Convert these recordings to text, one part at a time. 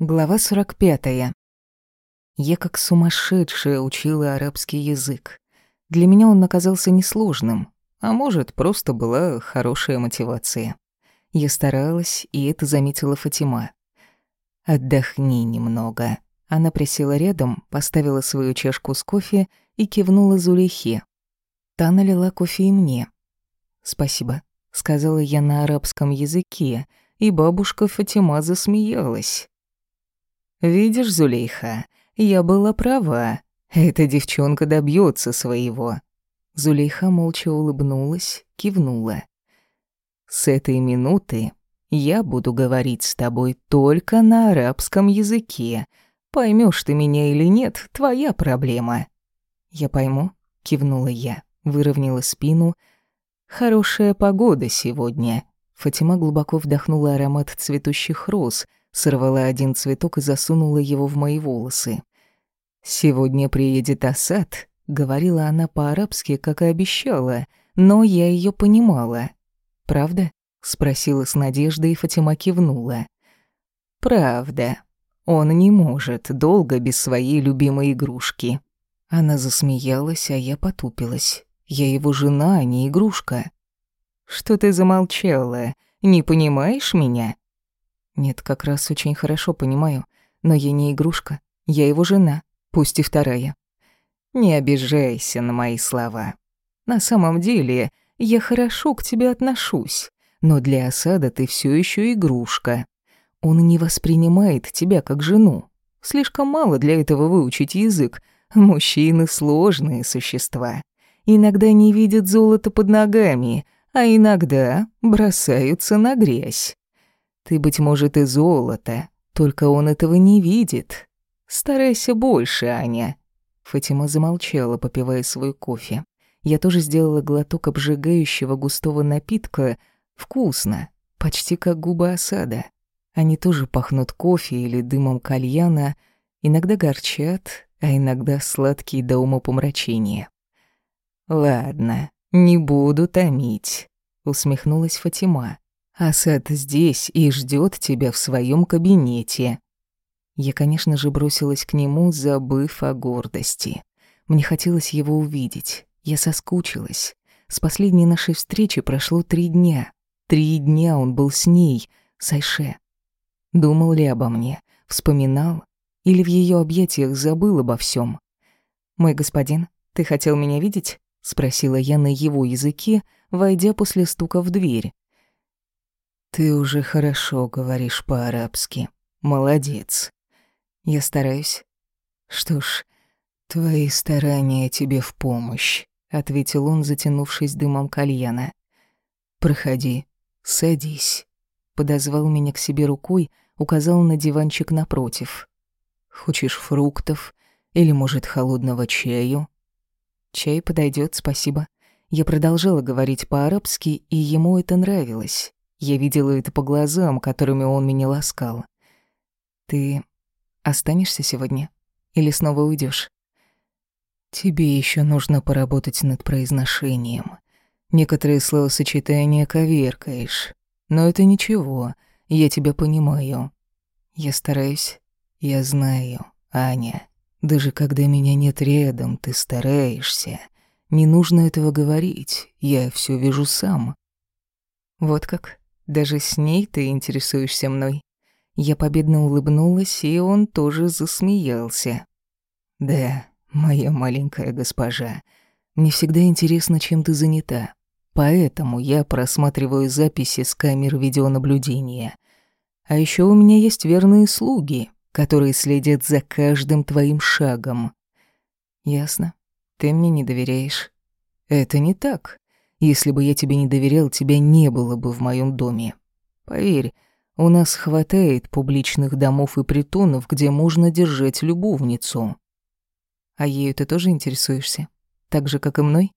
Глава 45. Я как сумасшедшая учила арабский язык. Для меня он оказался несложным, а может, просто была хорошая мотивация. Я старалась, и это заметила Фатима. «Отдохни немного». Она присела рядом, поставила свою чашку с кофе и кивнула Зулейхе. Та налила кофе и мне. «Спасибо», — сказала я на арабском языке, и бабушка Фатима засмеялась. «Видишь, Зулейха, я была права. Эта девчонка добьется своего». Зулейха молча улыбнулась, кивнула. «С этой минуты я буду говорить с тобой только на арабском языке. Поймешь ты меня или нет, твоя проблема». «Я пойму», — кивнула я, выровняла спину. «Хорошая погода сегодня». Фатима глубоко вдохнула аромат цветущих роз — сорвала один цветок и засунула его в мои волосы. «Сегодня приедет Асад», — говорила она по-арабски, как и обещала, но я ее понимала. «Правда?» — спросила с надеждой, и Фатима кивнула. «Правда. Он не может долго без своей любимой игрушки». Она засмеялась, а я потупилась. Я его жена, а не игрушка. «Что ты замолчала? Не понимаешь меня?» Нет, как раз очень хорошо понимаю, но я не игрушка, я его жена, пусть и вторая. Не обижайся на мои слова. На самом деле, я хорошо к тебе отношусь, но для осада ты все еще игрушка. Он не воспринимает тебя как жену. Слишком мало для этого выучить язык. Мужчины сложные существа. Иногда не видят золото под ногами, а иногда бросаются на грязь. Ты, быть может, и золото, только он этого не видит. Старайся больше, Аня». Фатима замолчала, попивая свой кофе. Я тоже сделала глоток обжигающего густого напитка. Вкусно, почти как губы осада. Они тоже пахнут кофе или дымом кальяна, иногда горчат, а иногда сладкие до умопомрачения. «Ладно, не буду томить», — усмехнулась Фатима. Асад здесь и ждет тебя в своем кабинете». Я, конечно же, бросилась к нему, забыв о гордости. Мне хотелось его увидеть. Я соскучилась. С последней нашей встречи прошло три дня. Три дня он был с ней, с Айше. Думал ли обо мне? Вспоминал? Или в ее объятиях забыл обо всем? «Мой господин, ты хотел меня видеть?» — спросила я на его языке, войдя после стука в дверь. Ты уже хорошо говоришь по-арабски. Молодец. Я стараюсь. Что ж, твои старания тебе в помощь, ответил он, затянувшись дымом кальяна. Проходи, садись. Подозвал меня к себе рукой, указал на диванчик напротив. Хочешь фруктов или, может, холодного чаю? Чай подойдет, спасибо. Я продолжала говорить по-арабски, и ему это нравилось. Я видела это по глазам, которыми он меня ласкал. «Ты останешься сегодня? Или снова уйдешь? «Тебе еще нужно поработать над произношением. Некоторые словосочетания коверкаешь. Но это ничего, я тебя понимаю. Я стараюсь. Я знаю, Аня. Даже когда меня нет рядом, ты стараешься. Не нужно этого говорить, я все вижу сам». «Вот как?» Даже с ней ты интересуешься мной». Я победно улыбнулась, и он тоже засмеялся. «Да, моя маленькая госпожа, мне всегда интересно, чем ты занята. Поэтому я просматриваю записи с камер видеонаблюдения. А еще у меня есть верные слуги, которые следят за каждым твоим шагом». «Ясно. Ты мне не доверяешь». «Это не так. Если бы я тебе не доверял, тебя не было бы в моем доме. Поверь, у нас хватает публичных домов и притонов, где можно держать любовницу. А ею ты тоже интересуешься? Так же, как и мной?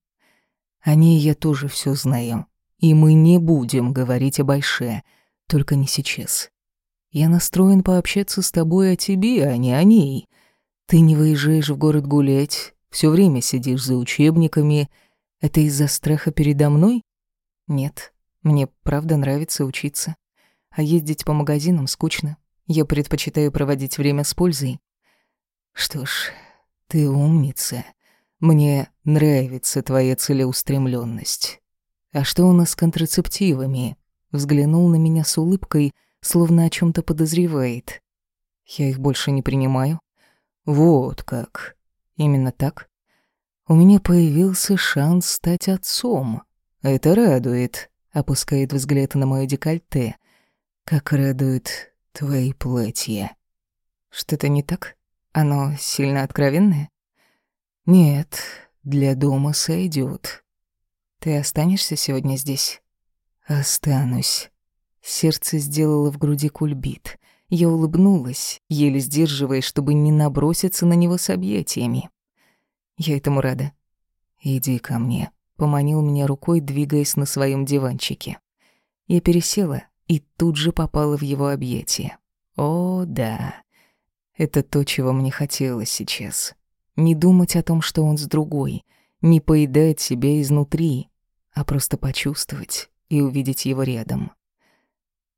О ней я тоже все знаю. И мы не будем говорить о Байше, только не сейчас. Я настроен пообщаться с тобой о тебе, а не о ней. Ты не выезжаешь в город гулять, все время сидишь за учебниками — это из-за страха передо мной? Нет, мне правда нравится учиться. А ездить по магазинам скучно. Я предпочитаю проводить время с пользой. Что ж, ты умница. Мне нравится твоя целеустремленность. А что у нас с контрацептивами? Взглянул на меня с улыбкой, словно о чем то подозревает. Я их больше не принимаю. Вот как. Именно так. У меня появился шанс стать отцом. Это радует. Опускает взгляд на моё декольте. Как радует твои платья. Что-то не так? Оно сильно откровенное? Нет, для дома сойдет. Ты останешься сегодня здесь? Останусь. Сердце сделало в груди кульбит. Я улыбнулась, еле сдерживаясь, чтобы не наброситься на него с объятиями. Я этому рада. «Иди ко мне», — поманил меня рукой, двигаясь на своем диванчике. Я пересела и тут же попала в его объятия. О, да. Это то, чего мне хотелось сейчас. Не думать о том, что он с другой, не поедать себя изнутри, а просто почувствовать и увидеть его рядом.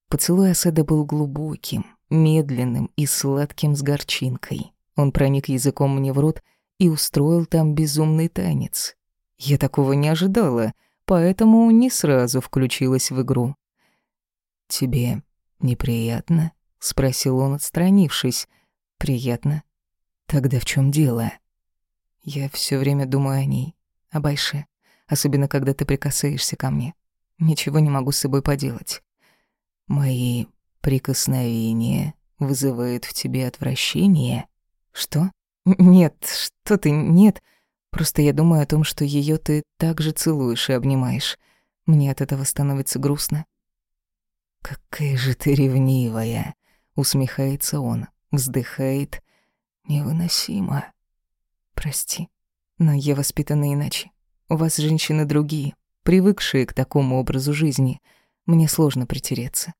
Поцелуй Аседа был глубоким, медленным и сладким с горчинкой. Он проник языком мне в рот и устроил там безумный танец. Я такого не ожидала, поэтому не сразу включилась в игру. «Тебе неприятно?» — спросил он, отстранившись. «Приятно. Тогда в чем дело?» Я все время думаю о ней, о Байше, особенно когда ты прикасаешься ко мне. Ничего не могу с собой поделать. Мои прикосновения вызывают в тебе отвращение? Что? Нет, что ты, нет. Просто я думаю о том, что ее ты так же целуешь и обнимаешь. Мне от этого становится грустно. Какая же ты ревнивая, усмехается он, вздыхает. Невыносимо. Прости, но я воспитана иначе. У вас женщины другие, привыкшие к такому образу жизни. Мне сложно притереться.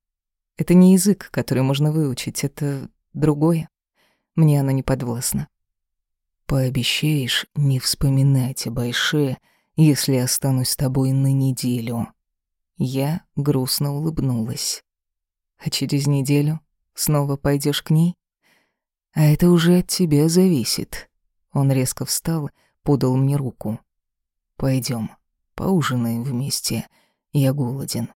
Это не язык, который можно выучить, это другое. Мне оно не подвластно. Пообещаешь не вспоминать об Айше, если останусь с тобой на неделю. Я грустно улыбнулась. А через неделю снова пойдешь к ней? А это уже от тебя зависит. Он резко встал, подал мне руку. Пойдем, поужинаем вместе. Я голоден.